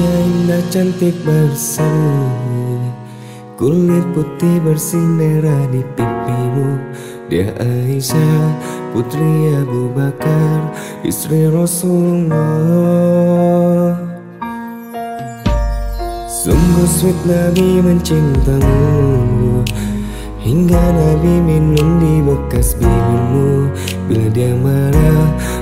indah cantik berseri Kulit putih bersih merah di pipimu. Dia Aisyah putri Abu Bakar Istri Rasulullah. Sungguh sweet Nabi mencintamu. Hingga Nabi minum di bekas bibirmu. Bila dia marah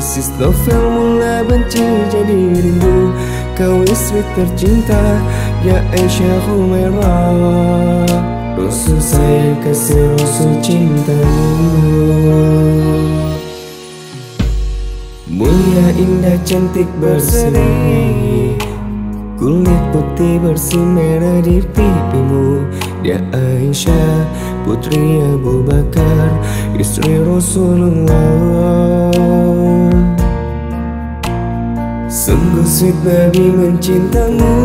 persis novel mula benci jadi rindu. Kau istri tercinta Ya Aisyah Humairah. Rasul saya kasih Rasul cintamu Mulia indah cantik berseri Kulit putih bersih merah di pipimu. Dia Aisyah putri Abu Bakar Istri Rasulullah Sweet Nabi mencintamu.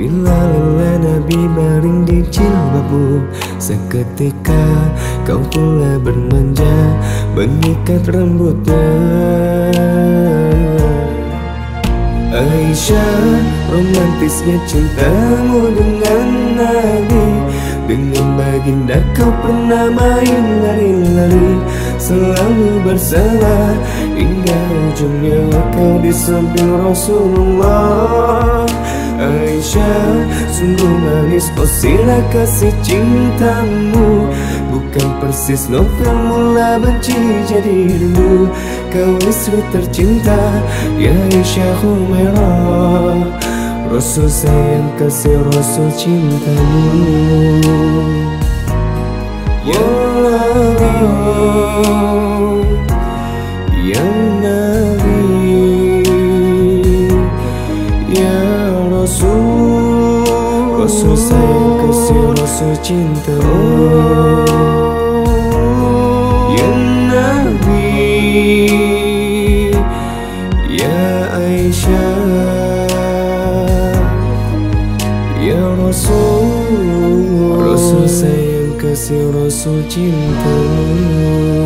Bila lelah Nabi baring di jilbabmu Seketika kau pula bermanja Mengikat rambutnya. Aisyah Romantisnya cintamu dengan Nabi. Dengan baginda kau pernah main lari-lari Selalu bersama Hingga ujung nyawa kau di samping Rasulullah. Aisyah Sungguh manis. Oh sila kasih cintamu. Bukan persis novel mula benci jadi rindu Kau istri tercinta Ya Aisyah Humairah. Rasul sayang kasih Rasul cintamu. Ya Allah Rasul sayang kasih Rasul cintamu Ya Nabi Ya Aisyah Ya Rasul Rasul sayang kasih Rasul cintamu